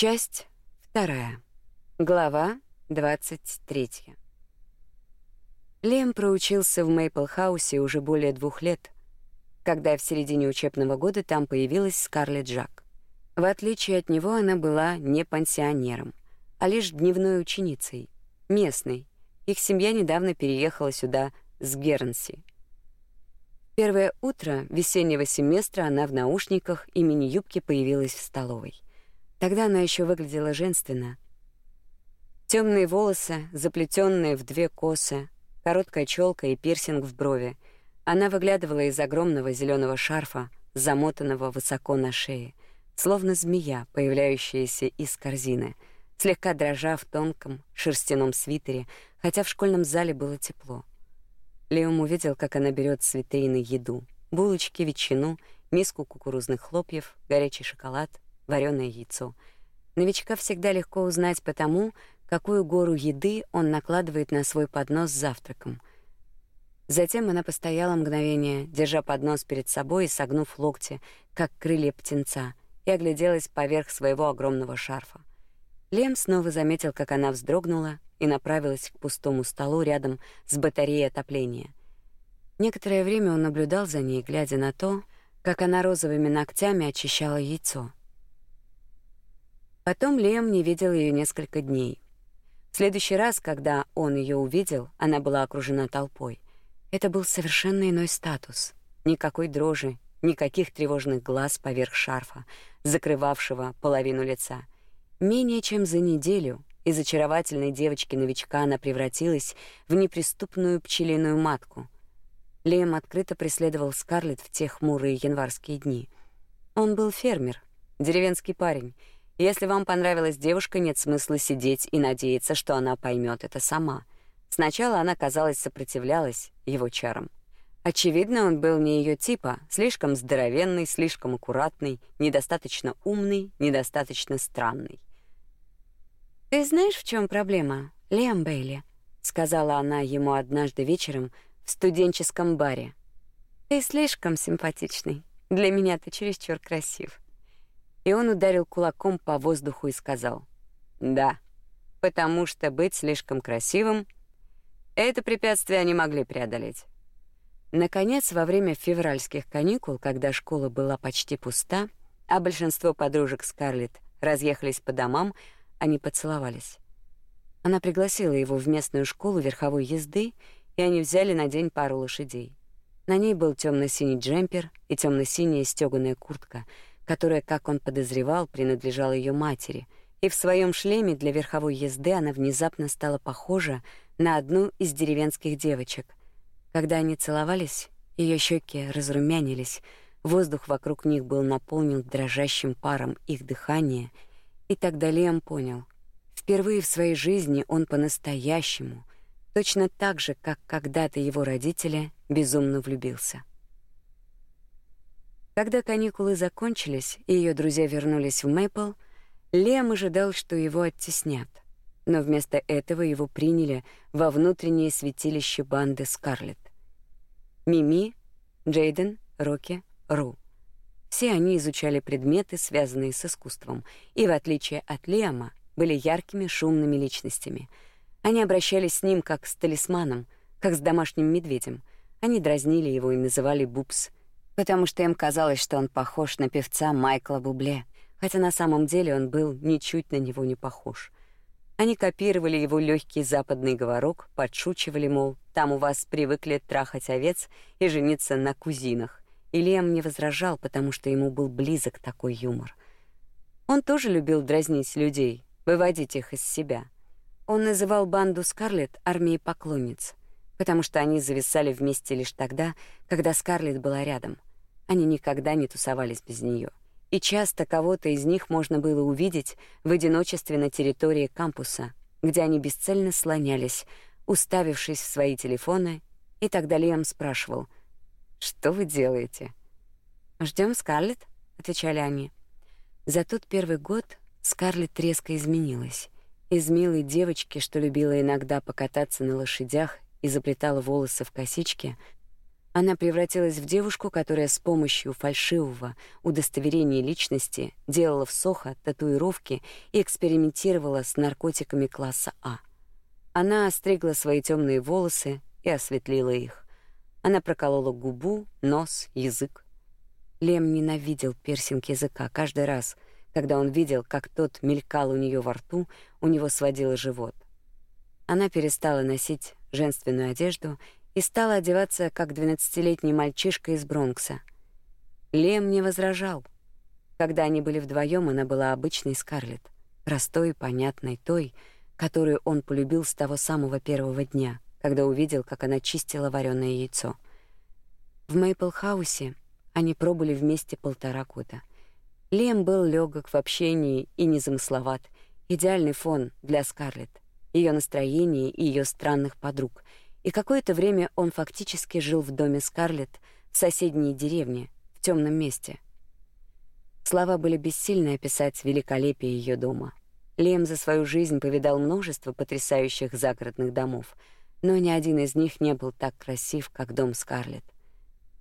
Часть вторая. Глава 23. Лем проучился в Мейпл-хаусе уже более двух лет, когда в середине учебного года там появилась Скарлетт Джак. В отличие от него она была не пансионером, а лишь дневной ученицей, местной. Их семья недавно переехала сюда с Гернси. Первое утро весеннего семестра она в наушниках и мини-юбке появилась в столовой. Тогда она еще выглядела женственно. Темные волосы, заплетенные в две косы, короткая челка и пирсинг в брови. Она выглядывала из огромного зеленого шарфа, замотанного высоко на шее, словно змея, появляющаяся из корзины, слегка дрожа в тонком шерстяном свитере, хотя в школьном зале было тепло. Леом увидел, как она берет с витрины еду: булочки, ветчину, миску кукурузных хлопьев, горячий шоколад, вареное яйцо. Новичка всегда легко узнать по тому, какую гору еды он накладывает на свой поднос с завтраком. Затем она постояла мгновение, держа поднос перед собой и согнув локти, как крылья птенца, и огляделась поверх своего огромного шарфа. Лем снова заметил, как она вздрогнула и направилась к пустому столу рядом с батареей отопления. Некоторое время он наблюдал за ней, глядя на то, как она розовыми ногтями очищала яйцо. Потом Лем не видел ее несколько дней. В следующий раз, когда он ее увидел, она была окружена толпой. Это был совершенно иной статус. Никакой дрожи, никаких тревожных глаз поверх шарфа, закрывавшего половину лица. Менее чем за неделю из очаровательной девочки-новичка она превратилась в неприступную пчелиную матку. Лем открыто преследовал Скарлетт в те хмурые январские дни. Он был фермер, деревенский парень — если вам понравилась девушка, нет смысла сидеть и надеяться, что она поймет это сама. Сначала она, казалось, сопротивлялась его чарам. Очевидно, он был не ее типа, слишком здоровенный, слишком аккуратный, недостаточно умный, недостаточно странный. «Ты знаешь, в чем проблема, Лиам Бейли?» — сказала она ему однажды вечером в студенческом баре. «Ты слишком симпатичный. Для меня ты чересчур красив» и он ударил кулаком по воздуху и сказал: "Да, потому что быть слишком красивым это препятствие они могли преодолеть". Наконец, во время февральских каникул, когда школа была почти пуста, а большинство подружек Скарлетт разъехались по домам, они поцеловались. Она пригласила его в местную школу верховой езды, и они взяли на день пару лошадей. На ней был темно синий джемпер и темно синяя стёганая куртка — которая, как он подозревал, принадлежала ее матери, и в своем шлеме для верховой езды она внезапно стала похожа на одну из деревенских девочек. Когда они целовались, ее щеки разрумянились, воздух вокруг них был наполнен дрожащим паром их дыхания, и тогда Лиам понял, впервые в своей жизни он по-настоящему, точно так же, как когда-то его родители, безумно влюбился. Когда каникулы закончились и ее друзья вернулись в Мэйпл, Лем ожидал, что его оттеснят. Но вместо этого его приняли во внутреннее святилище банды Скарлетт. Мими, Джейден, Рокки, Ру. Все они изучали предметы, связанные с искусством, и в отличие от Лема, были яркими, шумными личностями. Они обращались с ним как с талисманом, как с домашним медведем. Они дразнили его и называли Бубс — потому что им казалось, что он похож на певца Майкла Бубле, хотя на самом деле он был ничуть на него не похож. Они копировали его легкий западный говорок, подшучивали, мол, там у вас привыкли трахать овец и жениться на кузинах. И Лем не возражал, потому что ему был близок такой юмор. Он тоже любил дразнить людей, выводить их из себя. Он называл банду Скарлетт армией поклонниц, потому что они зависали вместе лишь тогда, когда Скарлетт была рядом — они никогда не тусовались без нее. И часто кого-то из них можно было увидеть в одиночестве на территории кампуса, где они бесцельно слонялись, уставившись в свои телефоны, и тогда Лиам спрашивал: "Что вы делаете?" Ждем Скарлетт", отвечали они. За тот первый год Скарлетт резко изменилась. Из милой девочки, что любила иногда покататься на лошадях и заплетала волосы в косички, Она превратилась в девушку, которая с помощью фальшивого удостоверения личности делала в Сохо татуировки и экспериментировала с наркотиками класса А. Она остригла свои темные волосы и осветлила их. Она проколола губу, нос, язык. Лем ненавидел пирсинг языка каждый раз, когда он видел, как тот мелькал у нее во рту, у него сводило живот. Она перестала носить женственную одежду и стала одеваться как двенадцатилетний мальчишка из Бронкса. Лем не возражал. Когда они были вдвоем, она была обычной Скарлетт, простой, понятной, той, которую он полюбил с того самого первого дня, когда увидел, как она чистила вареное яйцо. В Мейпл-хаусе они пробыли вместе полтора года. Лем был легок в общении и незамысловат, идеальный фон для Скарлетт, ее настроение и ее странных подруг — и какое-то время он фактически жил в доме Скарлетт в соседней деревне, в темном месте. Слова были бессильны описать великолепие ее дома. Лем за свою жизнь повидал множество потрясающих загородных домов, но ни один из них не был так красив, как дом Скарлетт.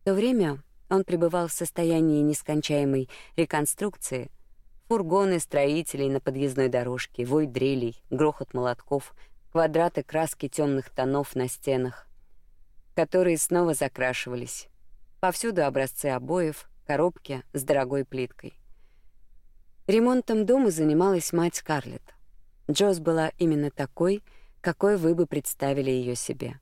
В то время он пребывал в состоянии нескончаемой реконструкции. Фургоны строителей на подъездной дорожке, вой дрелей, грохот молотков — квадраты краски темных тонов на стенах, которые снова закрашивались. Повсюду образцы обоев, коробки с дорогой плиткой. Ремонтом дома занималась мать Скарлетт. Джоз была именно такой, какой вы бы представили ее себе.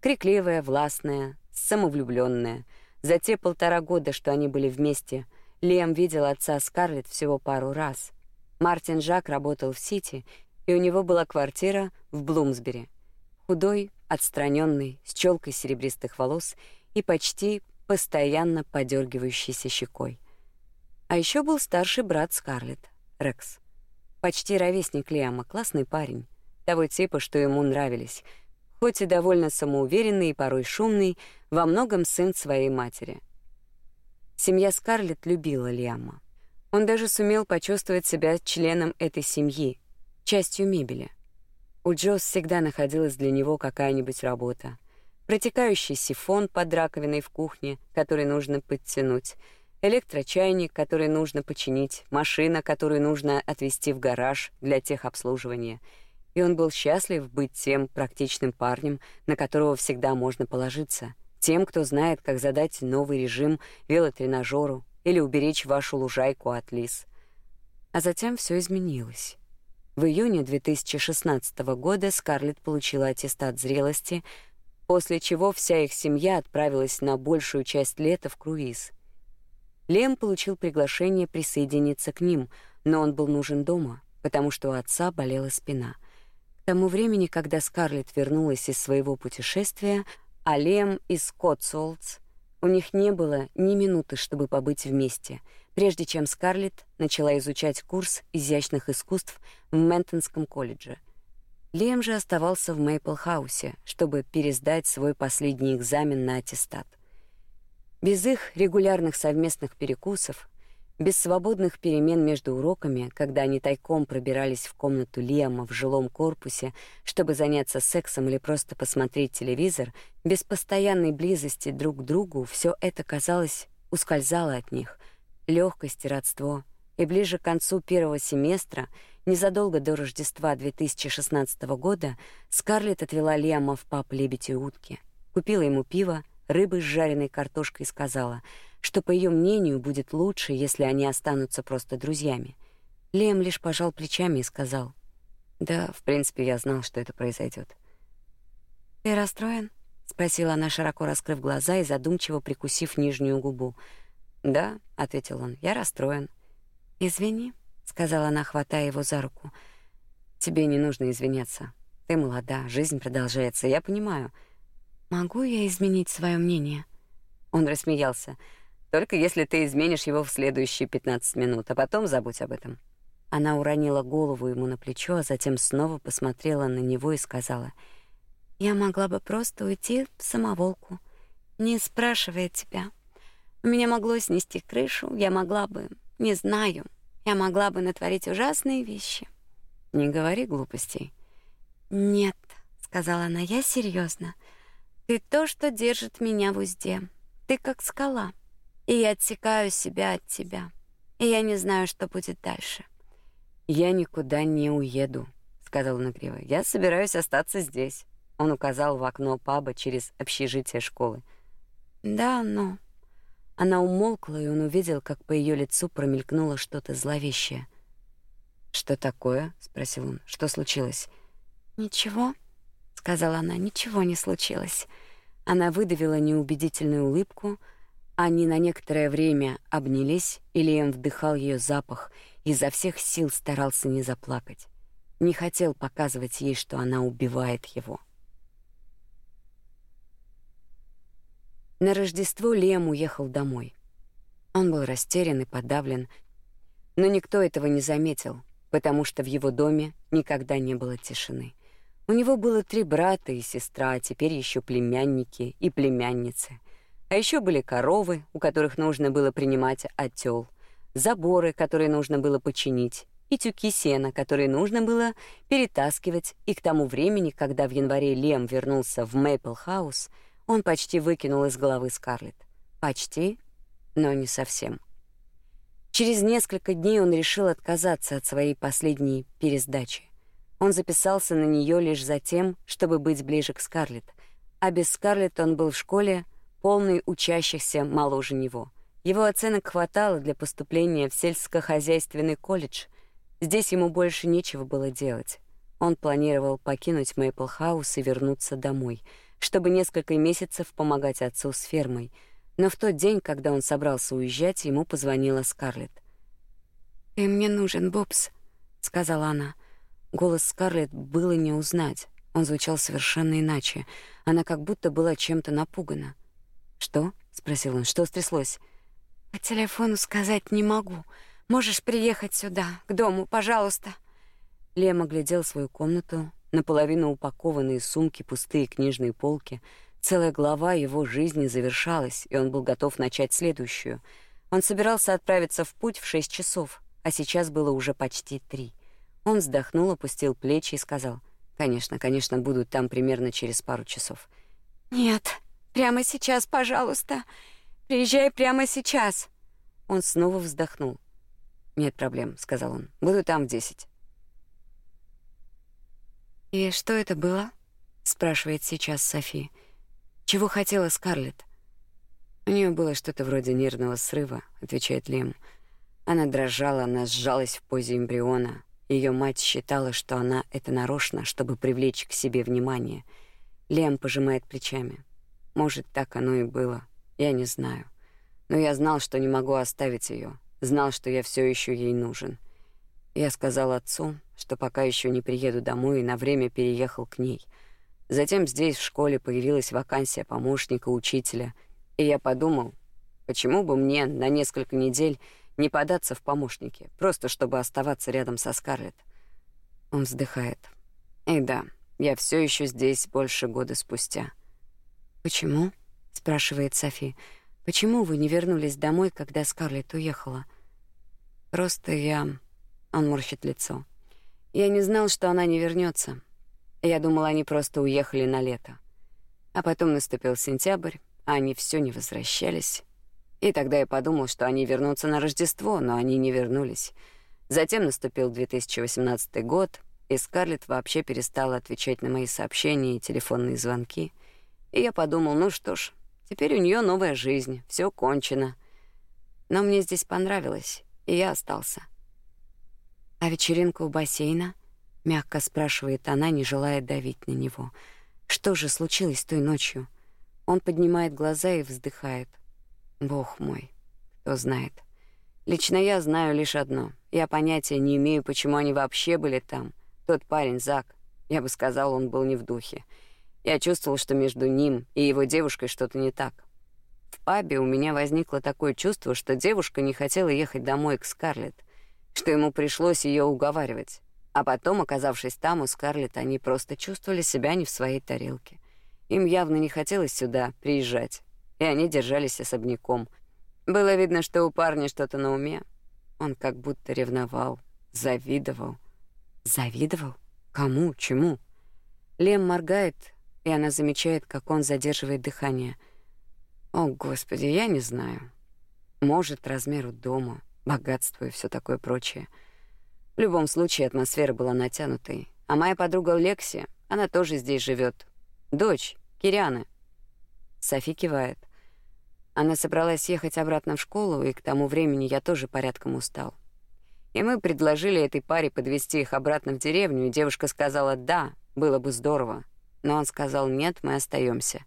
Крикливая, властная, самовлюбленная. За те полтора года, что они были вместе, Лиам видел отца Скарлетт всего пару раз. Мартин Жак работал в Сити и у него была квартира в Блумсбери. Худой, отстраненный, с челкой серебристых волос и почти постоянно подергивающейся щекой. А еще был старший брат Скарлетт, Рекс. Почти ровесник Лиама, классный парень, того типа, что ему нравились, хоть и довольно самоуверенный и порой шумный, во многом сын своей матери. Семья Скарлетт любила Лиама. Он даже сумел почувствовать себя членом этой семьи, частью мебели. У Джос всегда находилась для него какая-нибудь работа. Протекающий сифон под раковиной в кухне, который нужно подтянуть, электрочайник, который нужно починить, машина, которую нужно отвезти в гараж для техобслуживания. И он был счастлив быть тем практичным парнем, на которого всегда можно положиться, тем, кто знает, как задать новый режим велотренажеру или уберечь вашу лужайку от лис. А затем все изменилось. В июне 2016 года Скарлетт получила аттестат зрелости, после чего вся их семья отправилась на большую часть лета в круиз. Лем получил приглашение присоединиться к ним, но он был нужен дома, потому что у отца болела спина. К тому времени, когда Скарлетт вернулась из своего путешествия, а Лем из Котсуолдс, у них не было ни минуты, чтобы побыть вместе — прежде чем Скарлетт начала изучать курс изящных искусств в Ментонском колледже. Лем же оставался в Мейпл-хаусе, чтобы пересдать свой последний экзамен на аттестат. Без их регулярных совместных перекусов, без свободных перемен между уроками, когда они тайком пробирались в комнату Лиама в жилом корпусе, чтобы заняться сексом или просто посмотреть телевизор, без постоянной близости друг к другу, все это казалось ускользало от них — легкость и родство. И ближе к концу первого семестра, незадолго до Рождества 2016 года, Скарлетт отвела Лиама в паб «Лебедь и утки», купила ему пиво, рыбы с жареной картошкой и сказала, что, по ее мнению, будет лучше, если они останутся просто друзьями. Лиам лишь пожал плечами и сказал, «Да, в принципе, я знал, что это произойдет. «Ты расстроен?» — спросила она, широко раскрыв глаза и задумчиво прикусив нижнюю губу — «Да», — ответил он, — «я расстроен». «Извини», — сказала она, хватая его за руку. «Тебе не нужно извиняться. Ты молода, жизнь продолжается, я понимаю». «Могу я изменить свое мнение?» Он рассмеялся. «Только если ты изменишь его в следующие 15 минут, а потом забудь об этом». Она уронила голову ему на плечо, а затем снова посмотрела на него и сказала, «Я могла бы просто уйти в самоволку, не спрашивая тебя». Меня могло снести крышу, я могла бы, не знаю, я могла бы натворить ужасные вещи. Не говори глупостей. Нет, сказала она, я серьезно. Ты то, что держит меня в узде. Ты как скала. И я отсекаю себя от тебя. И я не знаю, что будет дальше. Я никуда не уеду, сказал он игриво. Я собираюсь остаться здесь. Он указал в окно паба через общежитие школы. Да, но она умолкла, и он увидел, как по ее лицу промелькнуло что-то зловещее. Что такое? спросил он. Что случилось? Ничего, сказала она. Ничего не случилось. Она выдавила неубедительную улыбку. Они на некоторое время обнялись, и Лиэм вдыхал ее запах, и изо всех сил старался не заплакать. Не хотел показывать ей, что она убивает его. На Рождество Лем уехал домой. Он был растерян и подавлен, но никто этого не заметил, потому что в его доме никогда не было тишины. У него было три брата и сестра, а теперь еще племянники и племянницы. А еще были коровы, у которых нужно было принимать отел, заборы, которые нужно было починить, и тюки сена, которые нужно было перетаскивать, и к тому времени, когда в январе Лем вернулся в Мейпл-хаус — он почти выкинул из головы Скарлетт. Почти, но не совсем. Через несколько дней он решил отказаться от своей последней пересдачи. Он записался на нее лишь за тем, чтобы быть ближе к Скарлетт, а без Скарлетт он был в школе, полный учащихся моложе него. Его оценок хватало для поступления в сельскохозяйственный колледж. Здесь ему больше нечего было делать. Он планировал покинуть Мейпл-хаус и вернуться домой — чтобы несколько месяцев помогать отцу с фермой. Но в тот день, когда он собрался уезжать, ему позвонила Скарлетт. «Ты мне нужен, Бобс», — сказала она. Голос Скарлетт было не узнать. Он звучал совершенно иначе. Она как будто была чем-то напугана. «Что?» — спросил он. «Что стряслось?» «По телефону сказать не могу. Можешь приехать сюда, к дому, пожалуйста». Лем оглядел свою комнату, наполовину упакованные сумки, пустые книжные полки. Целая глава его жизни завершалась, и он был готов начать следующую. Он собирался отправиться в путь в шесть часов, а сейчас было уже почти три. Он вздохнул, опустил плечи и сказал: "Конечно, конечно, буду там примерно через пару часов". "Нет, прямо сейчас, пожалуйста. Приезжай прямо сейчас". Он снова вздохнул. "Нет проблем", сказал он. "Буду там в десять». «И что это было?» — спрашивает сейчас Софи. «Чего хотела Скарлетт?» «У нее было что-то вроде нервного срыва», — отвечает Лем. Она дрожала, она сжалась в позе эмбриона. Ее мать считала, что она это нарочно, чтобы привлечь к себе внимание. Лем пожимает плечами. «Может, так оно и было. Я не знаю. Но я знал, что не могу оставить ее. Знал, что я все еще ей нужен. Я сказал отцу, что пока еще не приеду домой и на время переехал к ней. Затем здесь в школе появилась вакансия помощника учителя, и я подумал, почему бы мне на несколько недель не податься в помощники, просто чтобы оставаться рядом со Скарлетт. Он вздыхает. И да, я все еще здесь больше года спустя. Почему? спрашивает Софи. Почему вы не вернулись домой, когда Скарлетт уехала? Просто я он морщит лицо. Я не знал, что она не вернется. Я думал, они просто уехали на лето. А потом наступил сентябрь, а они все не возвращались. И тогда я подумал, что они вернутся на Рождество, но они не вернулись. Затем наступил 2018 год, и Скарлетт вообще перестала отвечать на мои сообщения и телефонные звонки. И я подумал, ну что ж, теперь у нее новая жизнь, все кончено. Но мне здесь понравилось, и я остался. А вечеринка у бассейна? мягко спрашивает она, не желая давить на него. Что же случилось той ночью? Он поднимает глаза и вздыхает. Бог мой, кто знает. Лично я знаю лишь одно. Я понятия не имею, почему они вообще были там. Тот парень Зак, я бы сказал, он был не в духе. Я чувствовал, что между ним и его девушкой что-то не так. В пабе у меня возникло такое чувство, что девушка не хотела ехать домой к Скарлетт что ему пришлось ее уговаривать. А потом, оказавшись там, у Скарлетт они просто чувствовали себя не в своей тарелке. Им явно не хотелось сюда приезжать, и они держались особняком. Было видно, что у парня что-то на уме. Он как будто ревновал, завидовал. Завидовал? Кому? Чему? Лем моргает, и она замечает, как он задерживает дыхание. О, господи, я не знаю. Может, размеру дома, богатство и все такое прочее. В любом случае атмосфера была натянутой. А моя подруга Лекси, она тоже здесь живет. Дочь Кирианы. Софи кивает. Она собралась ехать обратно в школу, и к тому времени я тоже порядком устал. И мы предложили этой паре подвезти их обратно в деревню, и девушка сказала «да, было бы здорово». Но он сказал «нет, мы остаемся.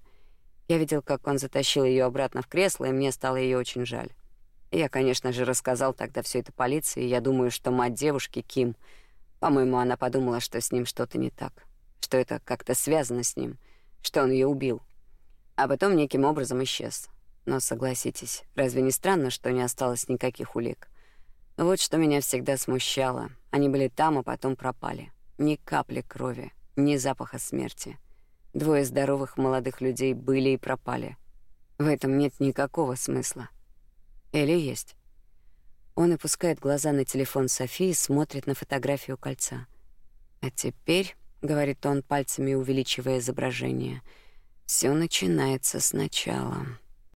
Я видел, как он затащил ее обратно в кресло, и мне стало ее очень жаль. Я, конечно же, рассказал тогда все это полиции, и я думаю, что мать девушки, Ким, по-моему, она подумала, что с ним что-то не так, что это как-то связано с ним, что он ее убил. А потом неким образом исчез. Но согласитесь, разве не странно, что не осталось никаких улик? Вот что меня всегда смущало. Они были там, а потом пропали. Ни капли крови, ни запаха смерти. Двое здоровых молодых людей были и пропали. В этом нет никакого смысла. Или есть? Он опускает глаза на телефон Софии и смотрит на фотографию кольца. А теперь, говорит он пальцами увеличивая изображение, все начинается сначала.